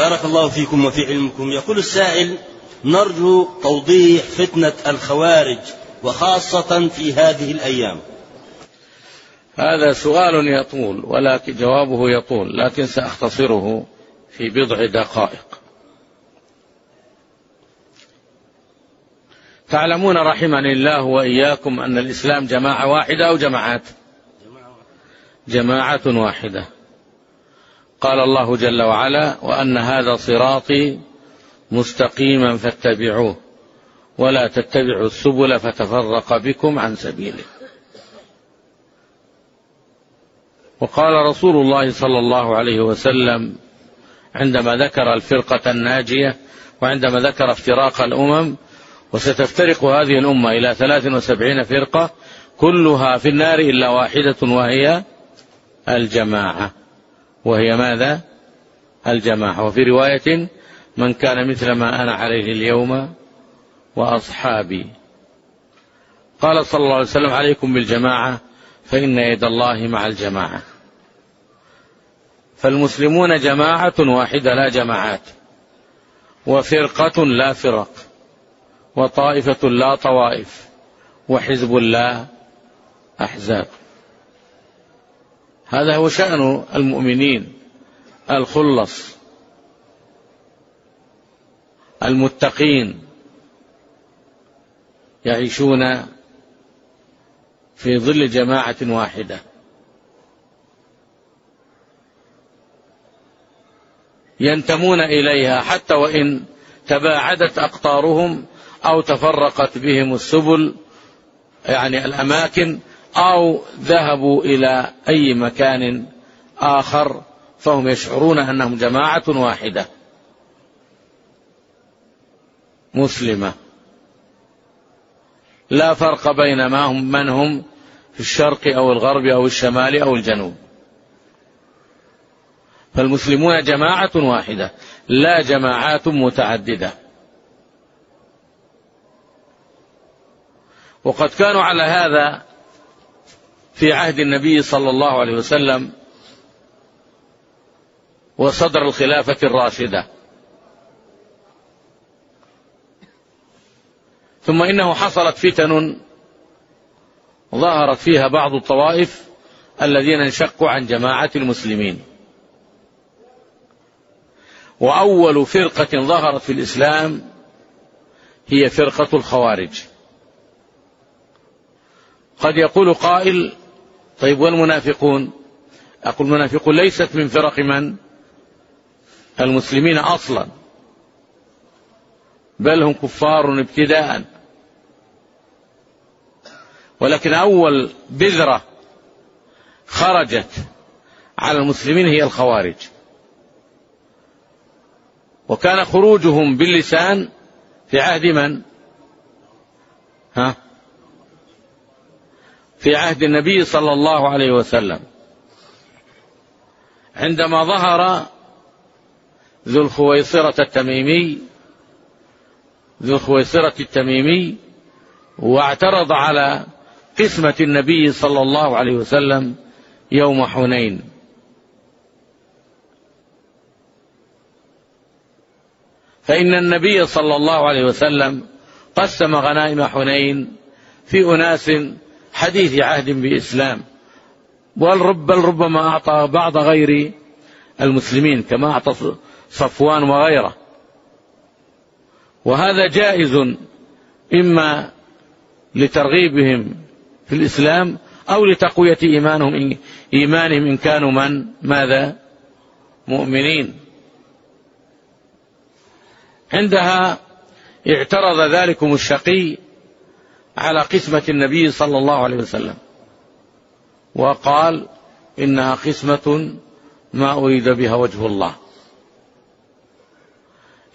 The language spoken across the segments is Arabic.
بارك الله فيكم وفي علمكم. يقول السائل نرجو توضيح فتنة الخوارج وخاصة في هذه الأيام. هذا سؤال يطول ولكن جوابه يطول لكن سأختصره في بضع دقائق. تعلمون رحمني الله وإياكم أن الإسلام جماعة واحدة أو جماعات؟ جماعة واحدة. قال الله جل وعلا وأن هذا صراطي مستقيما فاتبعوه ولا تتبعوا السبل فتفرق بكم عن سبيله. وقال رسول الله صلى الله عليه وسلم عندما ذكر الفرقة الناجية وعندما ذكر افتراق الأمم وستفترق هذه الأمة إلى ثلاث وسبعين فرقة كلها في النار إلا واحدة وهي الجماعة. وهي ماذا؟ الجماعة وفي رواية من كان مثل ما أنا عليه اليوم وأصحابي. قال صلى الله عليه وسلم عليكم بالجماعة فإن يد الله مع الجماعة. فالمسلمون جماعة واحدة لا جماعات. وفرقة لا فرق. وطائفة لا طوائف. وحزب لا أحزاب. هذا هو شأن المؤمنين. الخلص. المتقين. يعيشون في ظل جماعة واحدة. ينتمون إليها حتى وإن تباعدت أقطارهم أو تفرقت بهم السبل يعني الأماكن أو ذهبوا إلى أي مكان آخر فهم يشعرون أنهم جماعة واحدة. مسلمة. لا فرق بين ما هم من هم في الشرق أو الغرب أو الشمال أو الجنوب. فالمسلمون جماعة واحدة لا جماعات متعددة. وقد كانوا على هذا في عهد النبي صلى الله عليه وسلم وصدر الخلافة الراشدة. ثم إنه حصلت فتن ظهرت فيها بعض الطوائف الذين انشقوا عن جماعة المسلمين. وأول فرقة ظهرت في الإسلام هي فرقة الخوارج. قد يقول قائل طيب والمنافقون أقول المنافقون ليست من فرق من؟ المسلمين أصلا. بل هم كفار ابتداء ولكن أول بذرة خرجت على المسلمين هي الخوارج. وكان خروجهم باللسان في عهد من؟ ها؟ في عهد النبي صلى الله عليه وسلم. عندما ظهر ذو الخويصرة التميمي ذو الخويصرة التميمي واعترض على قسمة النبي صلى الله عليه وسلم يوم حنين. فإن النبي صلى الله عليه وسلم قسم غنائم حنين في أناس حديث عهد بإسلام. بل ربما أعطى بعض غير المسلمين كما أعطى صفوان وغيره. وهذا جائز إما لترغيبهم في الإسلام أو لتقوية إيمانهم إيمانهم إن كانوا من؟ ماذا؟ مؤمنين. عندها اعترض ذلكم الشقي على قسمة النبي صلى الله عليه وسلم. وقال إنها قسمة ما أريد بها وجه الله.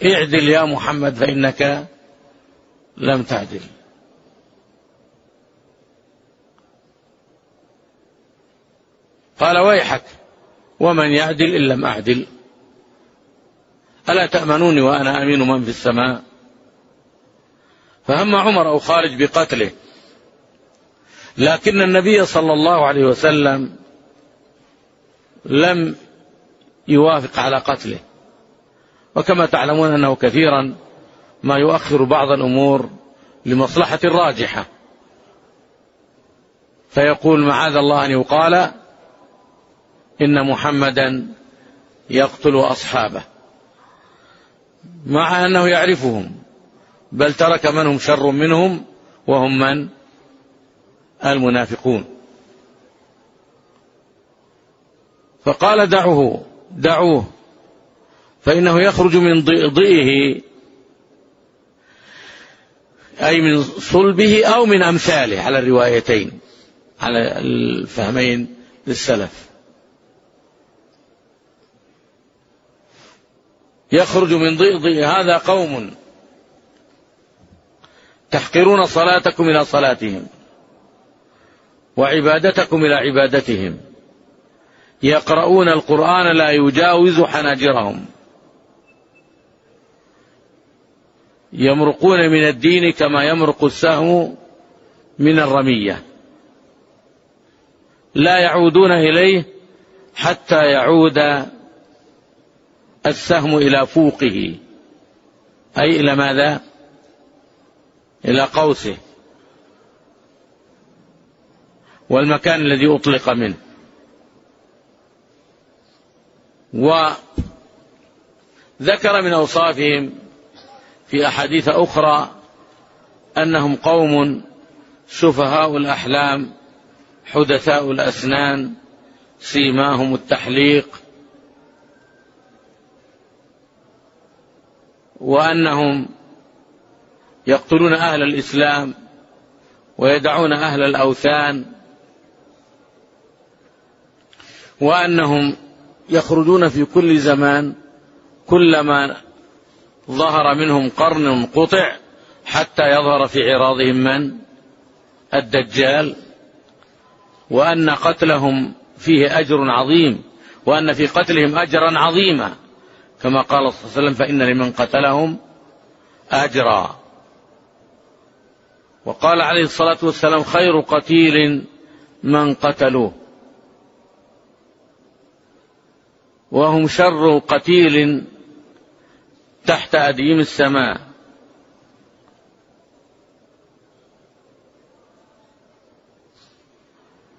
اعدل يا محمد فإنك لم تعدل. قال ويحك ومن يعدل إن لم أعدل. ألا تأمنوني وأنا أمين من في السماء؟ فهم عمر أو خالد بقتله. لكن النبي صلى الله عليه وسلم لم يوافق على قتله. وكما تعلمون أنه كثيرا ما يؤخر بعض الأمور لمصلحة راجحة فيقول معاذ الله أن يقال إن محمدا يقتل أصحابه مع أنه يعرفهم. بل ترك من هم شر منهم وهم من؟ المنافقون. فقال دعوه دعوه فإنه يخرج من ضئه أي من صلبه أو من أمثاله على الروايتين على الفهمين للسلف. يخرج من ضئضئ هذا قوم. تحقرون صلاتكم إلى صلاتهم وعبادتكم إلى عبادتهم. يقرؤون القرآن لا يجاوز حناجرهم. يمرقون من الدين كما يمرق السهم من الرمية. لا يعودون إليه حتى يعود السهم إلى فوقه. أي إلى ماذا؟ إلى قوسه. والمكان الذي أطلق منه. وذكر من أوصافهم في أحاديث أخرى أنهم قوم سفهاء الأحلام حدثاء الأسنان سيماهم التحليق. وأنهم يقتلون أهل الإسلام ويدعون أهل الأوثان وأنهم يخرجون في كل زمان كلما ظهر منهم قرن قطع حتى يظهر في عراضهم من؟ الدجال. وأن قتلهم فيه أجر عظيم. وأن في قتلهم أجرا عظيما. كما قال صلى الله عليه وسلم فإن لمن قتلهم أجرا. وقال عليه الصلاة والسلام خير قتيل من قتلوه. وهم شر قتيل تحت أديم السماء.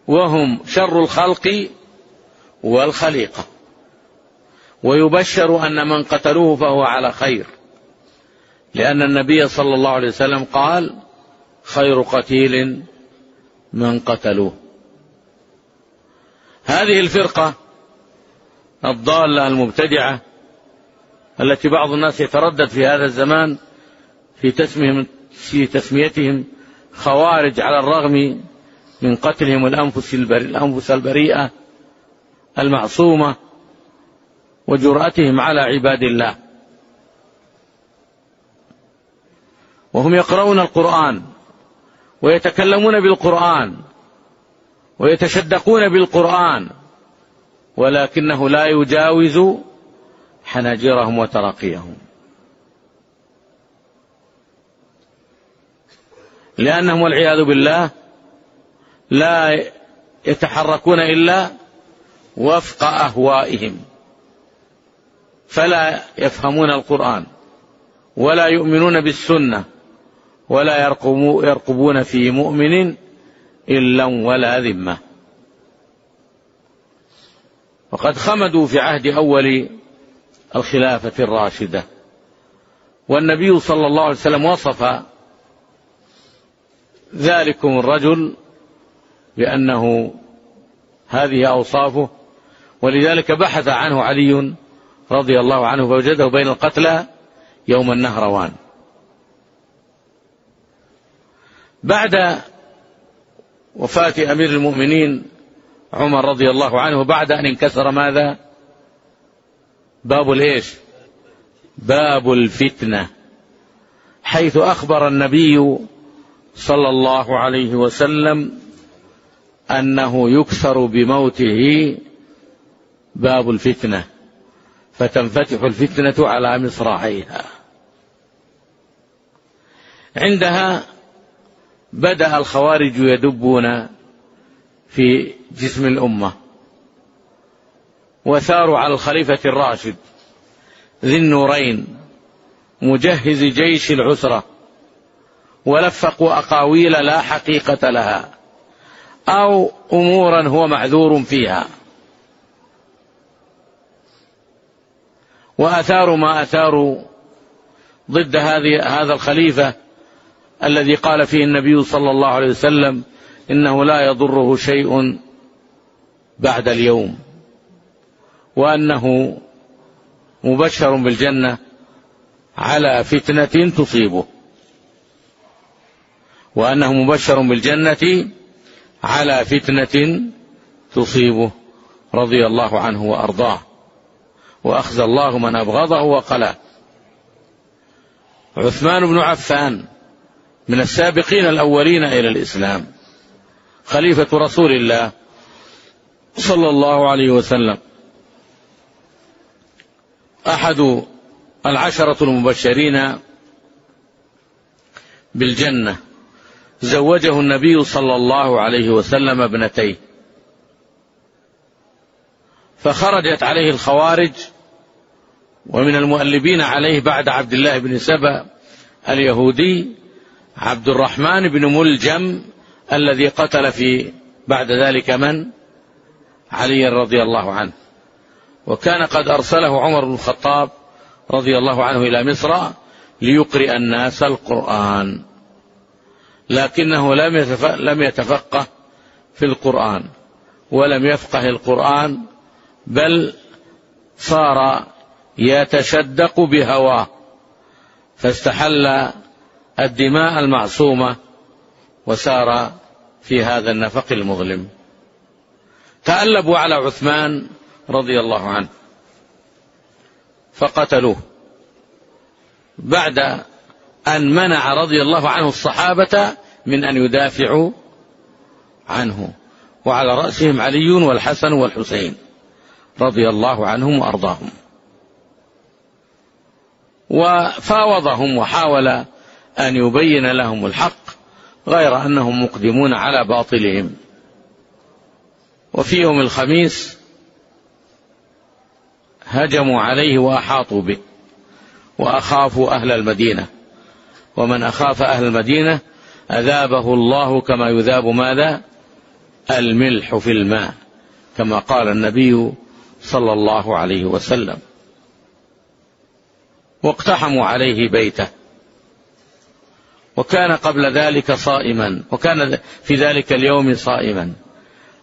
وهم شر الخلق والخليقة. ويبشر أن من قتلوه فهو على خير. لأن النبي صلى الله عليه وسلم قال خير قتيل من قتلوه. هذه الفرقة الضالة المبتدعة التي بعض الناس يتردد في هذا الزمان في تسميهم في تسميتهم خوارج على الرغم من قتلهم الأنفس الأنفس البريئة المعصومة وجرأتهم على عباد الله. وهم يقرؤون القرآن. ويتكلمون بالقرآن ويتشدقون بالقرآن ولكنه لا يجاوز حناجرهم وتراقيهم لأنهم والعياذ بالله لا يتحركون إلا وفق أهوائهم فلا يفهمون القرآن ولا يؤمنون بالسنة. ولا يرقبون في مؤمن إلا ولا ذمة. وقد خمدوا في عهد أول الخلافة الراشدة. والنبي صلى الله عليه وسلم وصف ذلكم الرجل بأنه هذه أوصافه ولذلك بحث عنه علي رضي الله عنه فوجده بين القتلى يوم النهروان. بعد وفاة أمير المؤمنين عمر رضي الله عنه بعد أن انكسر ماذا؟ باب الإيش؟ باب الفتنة. حيث أخبر النبي صلى الله عليه وسلم أنه يكسر بموته باب الفتنة. فتنفتح الفتنة على مصراعيها. عندها بدأ الخوارج يدبون في جسم الأمة. وثاروا على الخليفة الراشد ذي النورين مجهز جيش العسرة ولفقوا أقاويل لا حقيقة لها أو أمورا هو معذور فيها. وأثاروا ما أثاروا ضد هذه هذا الخليفة الذي قال فيه النبي صلى الله عليه وسلم إنه لا يضره شيء بعد اليوم وأنه مبشر بالجنة على فتنة تصيبه وأنه مبشر بالجنة على فتنة تصيبه رضي الله عنه وأرضاه وأخزى الله من أبغضه وقلاه. عثمان بن عفان من السابقين الأولين إلى الإسلام. خليفة رسول الله صلى الله عليه وسلم. أحد العشرة المبشرين بالجنة. زوجه النبي صلى الله عليه وسلم ابنتيه. فخرجت عليه الخوارج ومن المؤلبين عليه بعد عبد الله بن سبأ اليهودي عبد الرحمن بن ملجم الذي قتل في بعد ذلك من؟ علي رضي الله عنه. وكان قد أرسله عمر بن الخطاب رضي الله عنه إلى مصر ليقرئ الناس القرآن. لكنه لم لم يتفقه في القرآن ولم يفقه القرآن بل صار يتشدق بهواه فاستحل الدماء المعصومة وسار في هذا النفق المظلم. تألبوا على عثمان رضي الله عنه فقتلوه. بعد أن منع رضي الله عنه الصحابة من أن يدافعوا عنه وعلى رأسهم علي والحسن والحسين رضي الله عنهم وأرضاهم. وفاوضهم وحاول أن يبين لهم الحق غير أنهم مقدمون على باطلهم. وفي يوم الخميس هجموا عليه وأحاطوا به وأخافوا أهل المدينة. ومن أخاف أهل المدينة أذابه الله كما يذاب ماذا؟ الملح في الماء كما قال النبي صلى الله عليه وسلم. واقتحموا عليه بيته. وكان قبل ذلك صائما وكان في ذلك اليوم صائما.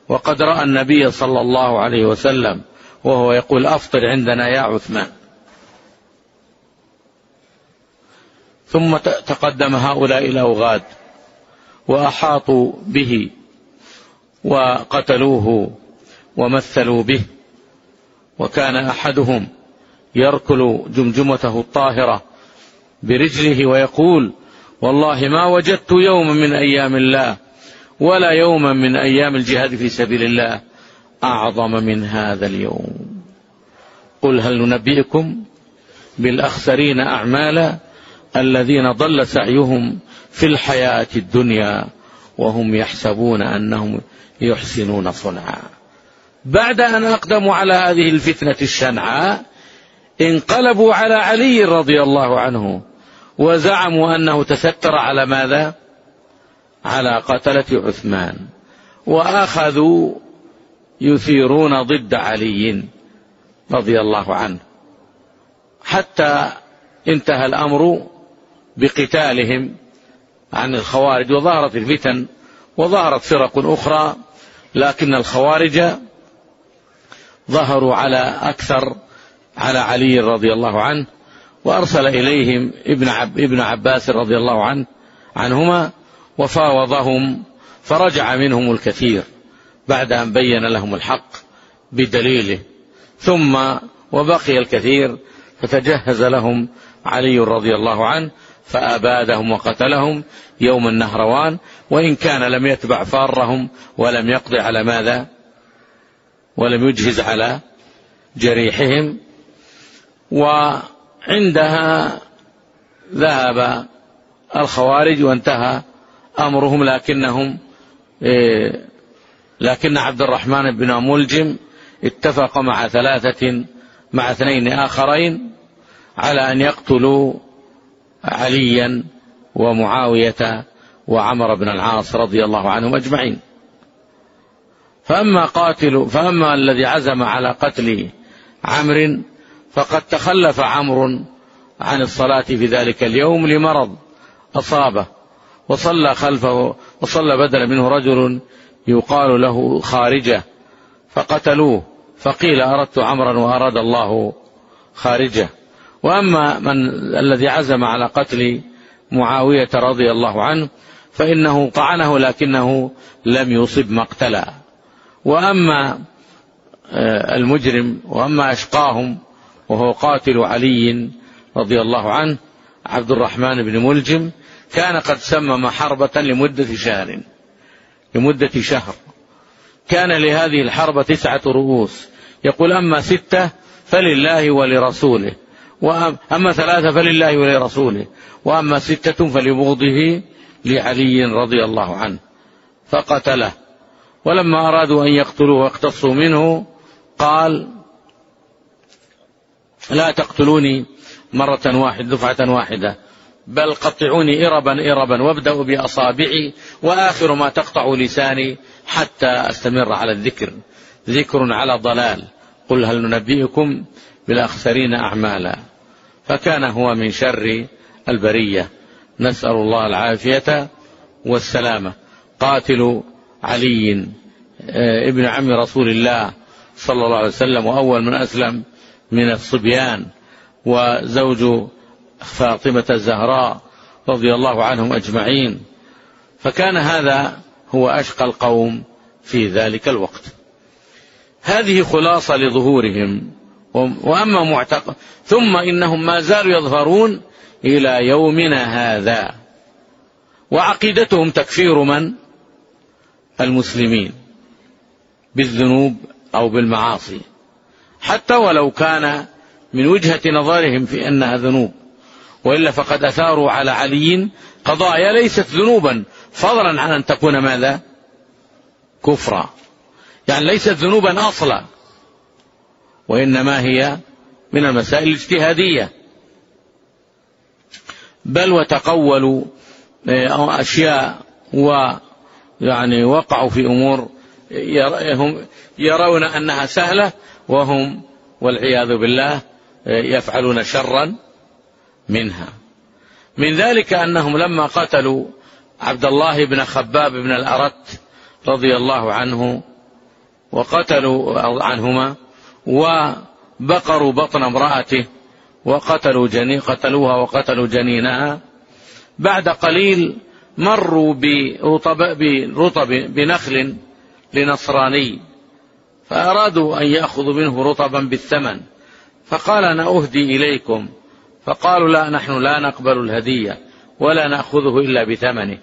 وقد رأى النبي صلى الله عليه وسلم وهو يقول أفطر عندنا يا عثمان. ثم تقدم هؤلاء الاوغاد وأحاطوا به وقتلوه ومثلوا به. وكان أحدهم يركل جمجمته الطاهرة برجله ويقول والله ما وجدت يوما من أيام الله ولا يوما من أيام الجهاد في سبيل الله أعظم من هذا اليوم. قل هل ننبئكم بالأخسرين اعمالا الذين ضل سعيهم في الحياة الدنيا وهم يحسبون أنهم يحسنون صنعا. بعد أن أقدموا على هذه الفتنة الشنعاء انقلبوا على علي رضي الله عنه وزعموا أنه تستر على ماذا؟ على قتلة عثمان. وأخذوا يثيرون ضد علي رضي الله عنه. حتى انتهى الأمر بقتالهم عن الخوارج. وظهرت الفتن وظهرت فرق أخرى لكن الخوارج ظهروا على أكثر على علي رضي الله عنه. وأرسل إليهم ابن, عب ابن عباس رضي الله عنه عنهما وفاوضهم فرجع منهم الكثير بعد أن بين لهم الحق بدليله. ثم وبقي الكثير فتجهز لهم علي رضي الله عنه فأبادهم وقتلهم يوم النهروان وإن كان لم يتبع فارهم ولم يقضي على ماذا؟ ولم يجهز على جريحهم. وعندها ذهب الخوارج وانتهى أمرهم لكنهم إيه، لكن عبد الرحمن بن ملجم اتفق مع ثلاثة مع اثنين آخرين على أن يقتلوا عليا ومعاوية وعمر بن العاص رضي الله عنهم أجمعين. فأما قاتل فأما الذي عزم على قتل عمرو فقد تخلف عمرو عن الصلاة في ذلك اليوم لمرض أصابه. وصلى خلفه وصلى بدل منه رجل يقال له خارجة فقتلوه فقيل أردت عمرا وأراد الله خارجة. وأما من الذي عزم على قتل معاوية رضي الله عنه فإنه طعنه لكنه لم يصب مقتلا. وأما آه، المجرم وأما أشقاهم وهو قاتل علي رضي الله عنه عبد الرحمن بن ملجم كان قد سمم حربة لمدة شهر لمدة شهر. كان لهذه الحرب تسعة رؤوس. يقول أما ستة فلله ولرسوله وأما ثلاثة فلله ولرسوله وأما ستة فلبغضه لعلي رضي الله عنه. فقتله. ولما أرادوا أن يقتلوه واقتصوا منه قال لا تقتلوني مرة واحدة دفعة واحدة بل قطعوني إربا إربا وابدأوا بأصابعي وآخر ما تقطع لساني حتى أستمر على الذكر. ذكر على ضلال. قل هل ننبئكم بالأخسرين أعمالا؟ فكان هو من شر البرية. نسأل الله العافية والسلامة. قاتل علي آه، ابن عم رسول الله صلى الله عليه وسلم وأول من أسلم من الصبيان وزوج فاطمة الزهراء رضي الله عنهم أجمعين. فكان هذا هو أشقى القوم في ذلك الوقت. هذه خلاصة لظهورهم وأما معتقد ثم إنهم ما زالوا يظهرون إلى يومنا هذا. وعقيدتهم تكفير من؟ المسلمين بالذنوب أو بالمعاصي. حتى ولو كان من وجهة نظرهم في أنها ذنوب. وإلا فقد أثاروا على علي قضايا ليست ذنوبا. فضلا عن أن تكون ماذا؟ كفرا. يعني ليست ذنوبا أصلا. وإنما هي من المسائل الاجتهادية. بل وتقولوا آه، أشياء ويعني وقعوا في أمور هم يرون أنها سهلة. وهم والعياذ بالله يفعلون شرا منها. من ذلك أنهم لما قتلوا عبد الله بن خباب بن الأرت رضي الله عنه وقتلوا عنهما وبقروا بطن امرأته وقتلوا جني قتلوها وقتلوا جنينها. بعد قليل مروا برطب, برطب بنخل لنصراني. فأرادوا أن يأخذوا منه رطبا بالثمن. فقال أنا أهدي إليكم. فقالوا لا نحن لا نقبل الهدية ولا نأخذه إلا بثمنه.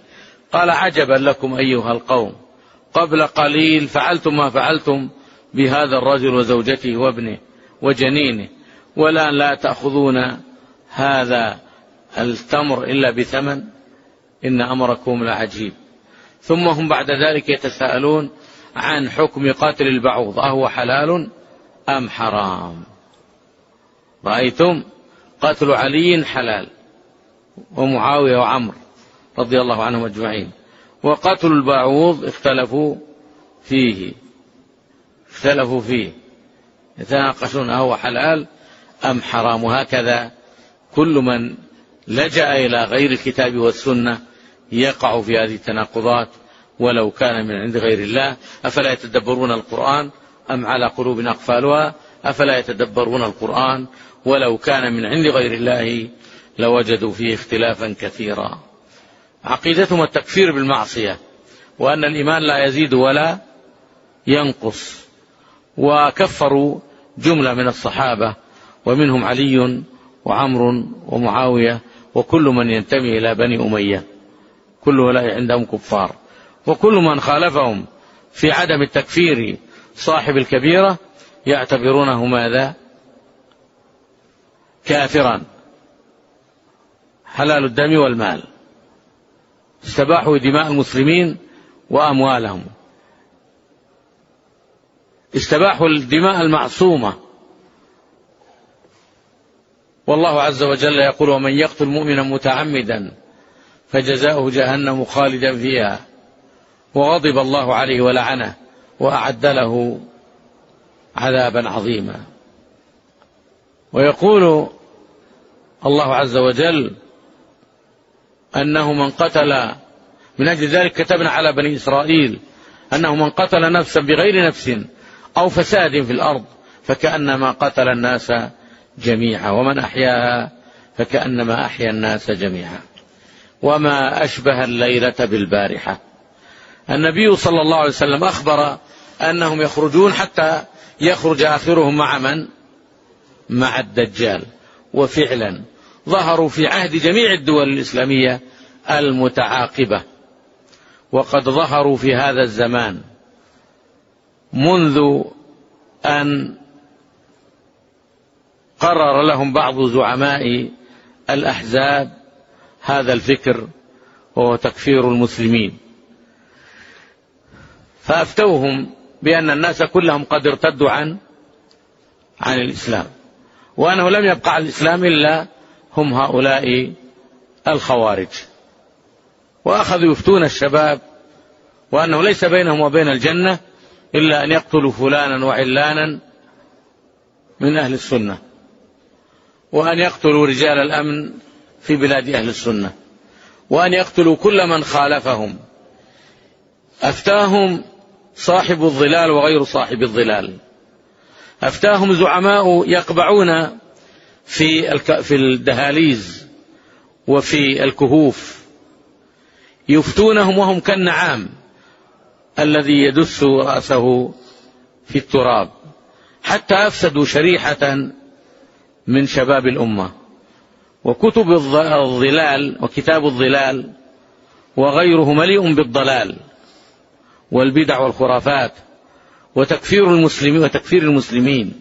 قال عجبا لكم أيها القوم. قبل قليل فعلتم ما فعلتم بهذا الرجل وزوجته وابنه وجنينه. ولا لا تأخذون هذا التمر إلا بثمن. إن أمركم لعجيب. ثم هم بعد ذلك يتساءلون عن حكم قتل البعوض أهو حلال أم حرام؟ رأيتم قتل علي حلال ومعاوية وعمر رضي الله عنهم أجمعين. وقتل البعوض اختلفوا فيه اختلفوا فيه. يتناقشون أهو حلال أم حرام وهكذا كل من لجأ إلى غير الكتاب والسنة يقع في هذه التناقضات ولو كان من عند غير الله أفلا يتدبرون القرآن أم على قلوب أقفالها؟ أفلا يتدبرون القرآن ولو كان من عند غير الله لوجدوا فيه اختلافا كثيرا. عقيدتهم التكفير بالمعصية وأن الإيمان لا يزيد ولا ينقص. وكفروا جملة من الصحابة ومنهم علي وعمر ومعاوية وكل من ينتمي إلى بني أمية. كل هؤلاء عندهم كفار. وكل من خالفهم في عدم التكفير صاحب الكبيرة يعتبرونه ماذا؟ كافرا حلال الدم والمال. استباحوا دماء المسلمين وأموالهم. استباحوا الدماء المعصومة. والله عز وجل يقول ومن يقتل مؤمنا متعمدا فجزاؤه جهنم خالدا فيها. وغضب الله عليه ولعنه وأعد له عذابا عظيما. ويقول الله عز وجل أنه من قتل من أجل ذلك كتبنا على بني إسرائيل أنه من قتل نفسا بغير نفس أو فساد في الأرض فكأنما قتل الناس جميعا ومن أحياها فكأنما أحيا الناس جميعا. وما أشبه الليلة بالبارحة. النبي صلى الله عليه وسلم أخبر أنهم يخرجون حتى يخرج آخرهم مع من؟ مع الدجال. وفعلا ظهروا في عهد جميع الدول الإسلامية المتعاقبة. وقد ظهروا في هذا الزمان منذ أن قرر لهم بعض زعماء الأحزاب هذا الفكر وهو تكفير المسلمين. فافتوهم بأن الناس كلهم قد ارتدوا عن عن الإسلام. وأنه لم يبقى على الإسلام إلا هم هؤلاء الخوارج. وأخذوا يفتون الشباب وأنه ليس بينهم وبين الجنة إلا أن يقتلوا فلانا وعلانا من أهل السنة. وأن يقتلوا رجال الأمن في بلاد أهل السنة. وأن يقتلوا كل من خالفهم. أفتاهم صاحب الظلال وغير صاحب الظلال. أفتاهم زعماء يقبعون في في الدهاليز وفي الكهوف. يفتونهم وهم كالنعام الذي يدس رأسه في التراب. حتى أفسدوا شريحة من شباب الأمة. وكتب الظلال وكتاب الظلال وغيره مليء بالضلال. والبدع والخرافات وتكفير المسلمين وتكفير المسلمين.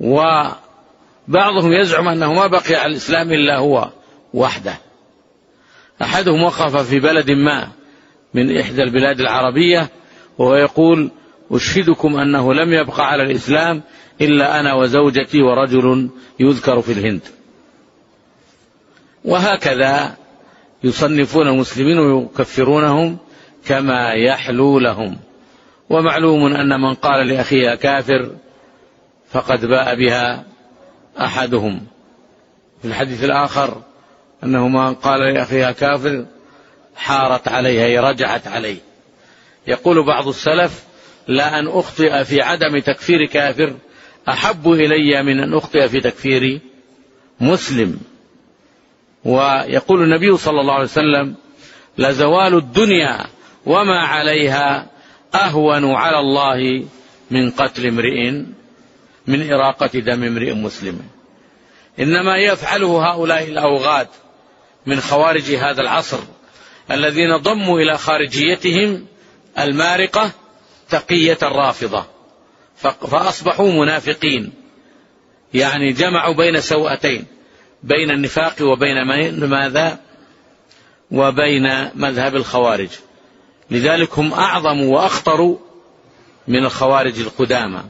وبعضهم يزعم أنه ما بقي على الإسلام إلا هو وحده. أحدهم وقف في بلد ما من إحدى البلاد العربية وهو يقول أشهدكم أنه لم يبقى على الإسلام إلا أنا وزوجتي ورجل يذكر في الهند. وهكذا يصنفون المسلمين ويكفرونهم كما يحلو لهم. ومعلوم أن من قال لأخيه كافر فقد باء بها أحدهم. في الحديث الآخر أنه من قال لاخيها كافر حارت عليها أي رجعت عليه. يقول بعض السلف لا أن أخطئ في عدم تكفير كافر أحب إلي من أن أخطئ في تكفير مسلم. ويقول النبي صلى الله عليه وسلم لزوال الدنيا وما عليها أهون على الله من قتل امرئ من إراقة دم امرئ مسلم. إنما يفعله هؤلاء الأوغاد من خوارج هذا العصر الذين ضموا إلى خارجيتهم المارقة تقية الرافضه فأصبحوا منافقين. يعني جمعوا بين سوءتين بين النفاق وبين ماذا؟ وبين مذهب الخوارج. لذلك هم أعظم وأخطر من الخوارج القدامى.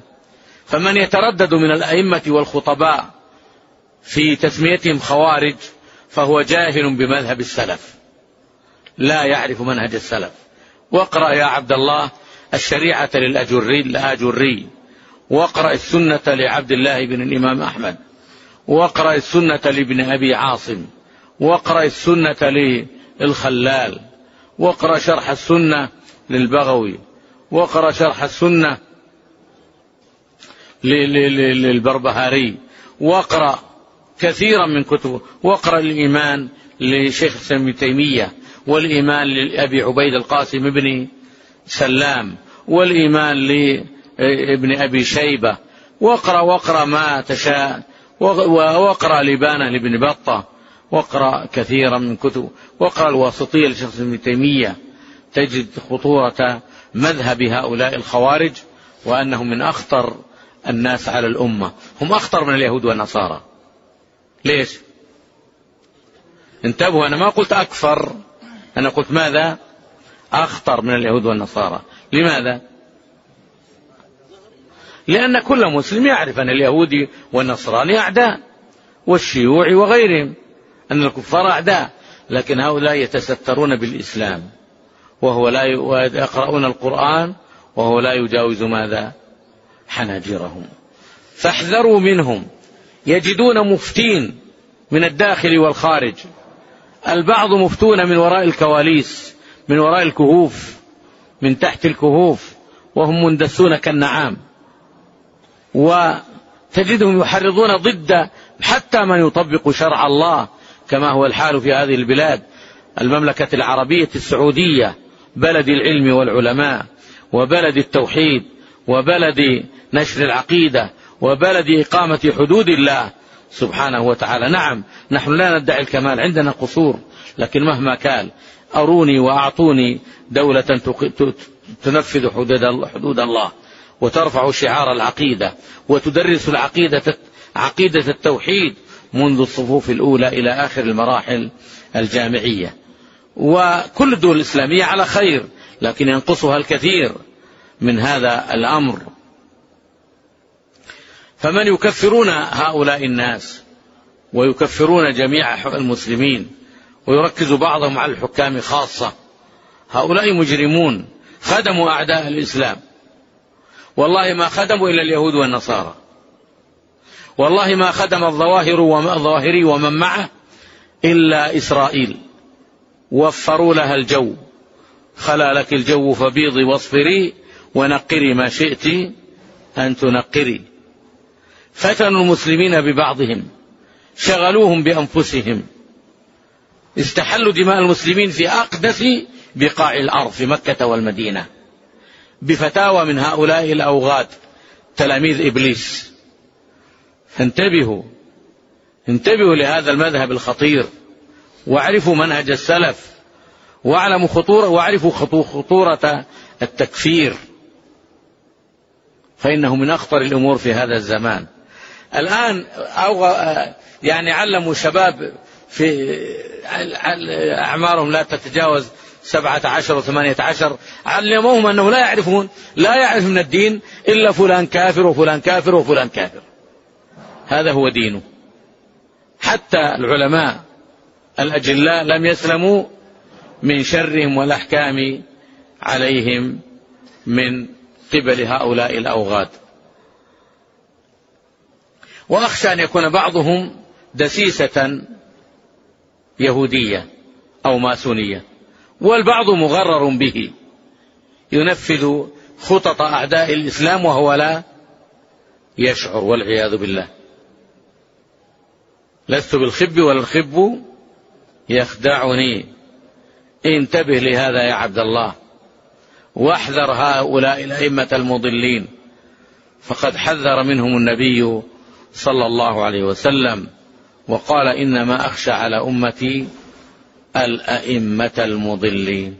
فمن يتردد من الأئمة والخطباء في تسميتهم خوارج فهو جاهل بمذهب السلف. لا يعرف منهج السلف. واقرأ يا عبد الله الشريعة للأجري الآجري واقرأ السنة لعبد الله بن الإمام أحمد. واقرأ السنة لابن أبي عاصم. واقرأ السنة للخلال. واقرأ شرح السنة للبغوي واقرأ شرح السنة للبربهاري واقرأ كثيرا من كتبه واقرأ الإيمان لشيخ ابن تيمية والإيمان لأبي عبيد القاسم بن سلام والإيمان لابن أبي شيبة واقرأ واقرأ ما تشاء وأقرأ لبانة لابن بطة واقرأ كثيرا من كتب. واقرأ الواسطية لشخص ابن تيمية. تجد خطورة مذهب هؤلاء الخوارج وأنهم من أخطر الناس على الأمة. هم أخطر من اليهود والنصارى. ليش؟ انتبهوا أنا ما قلت أكثر أنا قلت ماذا؟ أخطر من اليهود والنصارى. لماذا؟ لأن كل مسلم يعرف أن اليهودي والنصراني أعداء والشيوع وغيرهم. أن الكفار أعداء لكن هؤلاء يتسترون بالإسلام. وهو لا يقرؤون القرآن وهو لا يجاوز ماذا؟ حناجرهم. فاحذروا منهم. يجدون مفتين من الداخل والخارج. البعض مفتون من وراء الكواليس من وراء الكهوف من تحت الكهوف وهم مندسون كالنعام. وتجدهم يحرضون ضد حتى من يطبق شرع الله كما هو الحال في هذه البلاد المملكة العربية السعودية بلد العلم والعلماء وبلد التوحيد وبلد نشر العقيدة وبلد إقامة حدود الله سبحانه وتعالى. نعم نحن لا ندعي الكمال عندنا قصور لكن مهما كان أروني وأعطوني دولة تنفذ حدود الله وترفع شعار العقيدة وتدرس العقيدة عقيدة التوحيد منذ الصفوف الأولى إلى آخر المراحل الجامعية. وكل الدول الإسلامية على خير لكن ينقصها الكثير من هذا الأمر. فمن يكفرون هؤلاء الناس ويكفرون جميع المسلمين ويركز بعضهم على الحكام خاصة هؤلاء مجرمون خدموا أعداء الإسلام. والله ما خدموا إلا اليهود والنصارى. والله ما خدم الظواهر والظواهري ومن معه إلا إسرائيل. وفروا لها الجو. خلا لك الجو فبيضي واصفري ونقري ما شئت أن تنقري. فتنوا المسلمين ببعضهم. شغلوهم بأنفسهم. استحلوا دماء المسلمين في أقدس بقاع الأرض في مكة والمدينة. بفتاوى من هؤلاء الأوغاد تلاميذ إبليس. فانتبهوا انتبهوا لهذا المذهب الخطير. واعرفوا منهج السلف. واعلموا خطورة واعرفوا خطورة التكفير. فإنه من أخطر الأمور في هذا الزمان. الآن أو يعني علموا شباب في أعمارهم لا تتجاوز سبعة عشر وثمانية عشر. علموهم أنه لا يعرفون لا يعرف من الدين إلا فلان كافر وفلان كافر وفلان كافر. هذا هو دينه. حتى العلماء الأجلاء لم يسلموا من شرهم والأحكام عليهم من قبل هؤلاء الأوغاد. وأخشى أن يكون بعضهم دسيسة يهودية أو ماسونية والبعض مغرر به ينفذ خطط أعداء الإسلام وهو لا يشعر والعياذ بالله. لست بالخب ولا الخب يخدعني. انتبه لهذا يا عبد الله. واحذر هؤلاء الأئمة المضلين. فقد حذر منهم النبي صلى الله عليه وسلم وقال إنما أخشى على أمتي الأئمة المضلين.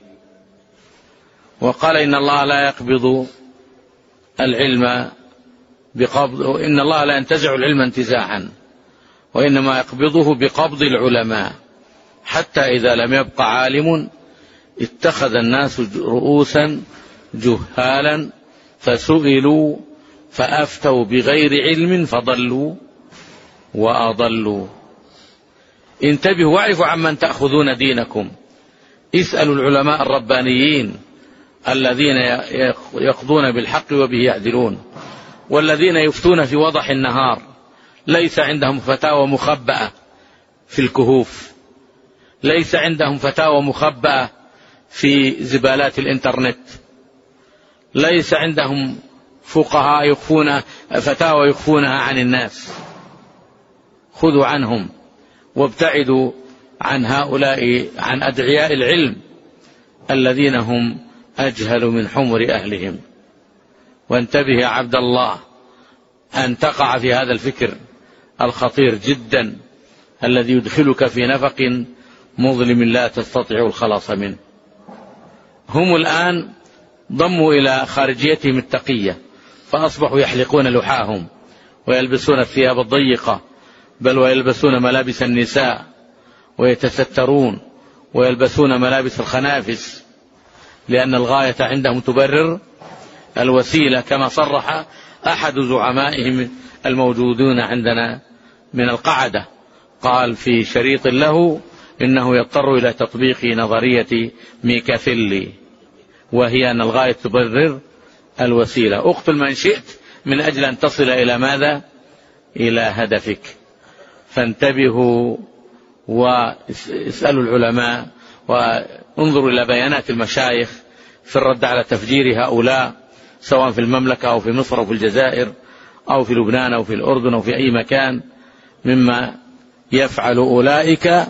وقال إن الله لا يقبض العلم بقبض إن الله لا ينتزع العلم انتزاعا. وإنما يقبضه بقبض العلماء. حتى إذا لم يبق عالم اتخذ الناس رؤوسا جهالا فسئلوا فأفتوا بغير علم فضلوا وأضلوا. انتبهوا واعرفوا عمن تأخذون دينكم. اسألوا العلماء الربانيين الذين يقضون بالحق وبه يعدلون. والذين يفتون في وضح النهار. ليس عندهم فتاوى مخبأة في الكهوف. ليس عندهم فتاوى مخبأة في زبالات الإنترنت. ليس عندهم فقهاء يخفون فتاوى يخفونها عن الناس. خذوا عنهم وابتعدوا عن هؤلاء عن أدعياء العلم الذين هم أجهل من حمر أهلهم. وانتبه يا عبد الله أن تقع في هذا الفكر. الخطير جدا الذي يدخلك في نفق مظلم لا تستطيع الخلاص منه. هم الآن ضموا إلى خارجيتهم التقية فأصبحوا يحلقون لحاهم ويلبسون الثياب الضيقة بل ويلبسون ملابس النساء ويتسترون ويلبسون ملابس الخنافس لأن الغاية عندهم تبرر الوسيلة كما صرح أحد زعمائهم الموجودون عندنا من القعدة. قال في شريط له إنه يضطر إلى تطبيق نظرية ميكافيلي وهي أن الغاية تبرر الوسيلة. أقتل من شئت من أجل أن تصل إلى ماذا؟ إلى هدفك. فانتبهوا واسألوا العلماء وانظروا إلى بيانات المشايخ في الرد على تفجير هؤلاء سواء في المملكة أو في مصر أو في الجزائر أو في لبنان أو في الأردن أو في أي مكان. مما يفعل أولئك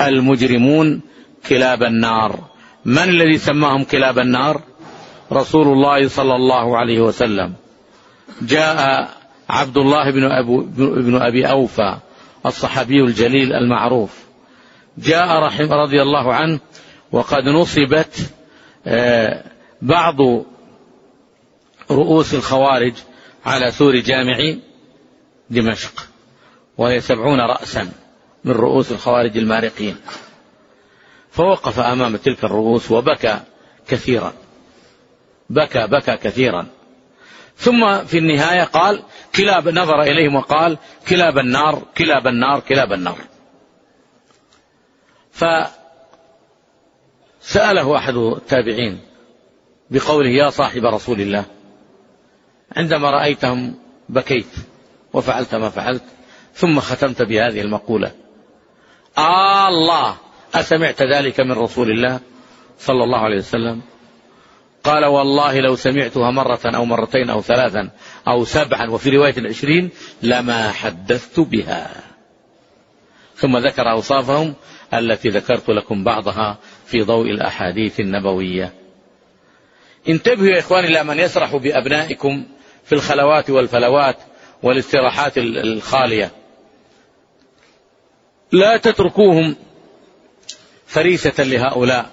المجرمون كلاب النار. من الذي سماهم كلاب النار؟ رسول الله صلى الله عليه وسلم. جاء عبد الله بن, أبو بن أبي أوفى الصحابي الجليل المعروف. جاء رحم رضي الله عنه وقد نصبت آه، بعض رؤوس الخوارج على سور جامع دمشق. وهي سبعون رأسا من رؤوس الخوارج المارقين. فوقف أمام تلك الرؤوس وبكى كثيرا. بكى بكى كثيرا. ثم في النهاية قال كلاب نظر إليهم وقال كلاب النار كلاب النار كلاب النار. فسأله أحد التابعين بقوله يا صاحب رسول الله عندما رأيتهم بكيت وفعلت ما فعلت ثم ختمت بهذه المقولة. آه الله أسمعت ذلك من رسول الله صلى الله عليه وسلم؟ قال والله لو سمعتها مرة أو مرتين أو ثلاثا أو سبعا وفي رواية عشرين لما حدثت بها. ثم ذكر أوصافهم التي ذكرت لكم بعضها في ضوء الأحاديث النبوية. انتبهوا يا إخواني إلى من يسرح بأبنائكم في الخلوات والفلوات والاستراحات الخالية. لا تتركوهم فريسة لهؤلاء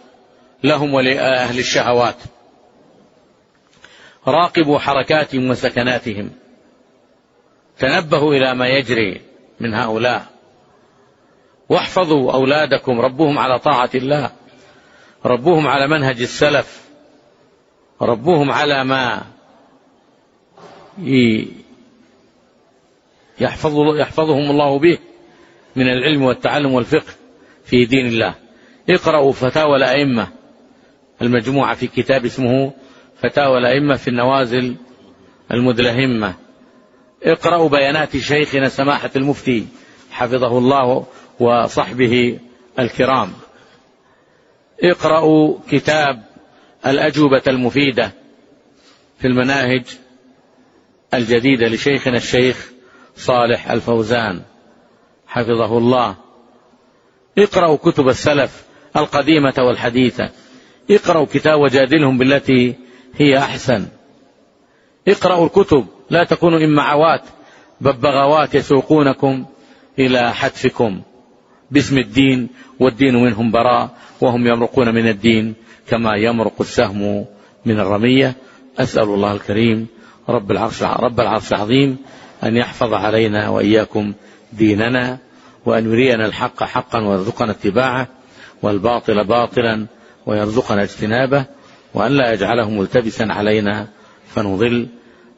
لهم ولأهل الشهوات. راقبوا حركاتهم وسكناتهم. تنبهوا إلى ما يجري من هؤلاء. واحفظوا أولادكم ربوهم على طاعة الله ربوهم على منهج السلف ربوهم على ما يحفظ يحفظهم الله به. من العلم والتعلم والفقه في دين الله. اقرأوا فتاوى الأئمة. المجموعة في كتاب اسمه فتاوى الأئمة في النوازل المدلهمة. اقرأوا بيانات شيخنا سماحة المفتي حفظه الله وصحبه الكرام. اقرأوا كتاب الأجوبة المفيدة في المناهج الجديدة لشيخنا الشيخ صالح الفوزان. حفظه الله. اقرأوا كتب السلف القديمة والحديثة. اقرأوا كتاب وجادلهم بالتي هي أحسن. اقرأوا الكتب. لا تكونوا إمعوات ببغاوات يسوقونكم إلى حتفكم. باسم الدين والدين منهم براء وهم يمرقون من الدين كما يمرق السهم من الرمية. أسأل الله الكريم رب العرش رب العرش العظيم أن يحفظ علينا وإياكم ديننا وأن يرينا الحق حقا ويرزقنا اتباعه والباطل باطلا ويرزقنا اجتنابه وأن لا يجعله ملتبسا علينا فنضل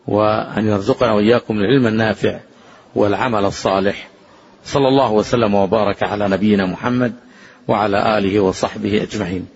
وأن يرزقنا وإياكم العلم النافع والعمل الصالح. صلى الله وسلم وبارك على نبينا محمد وعلى آله وصحبه أجمعين.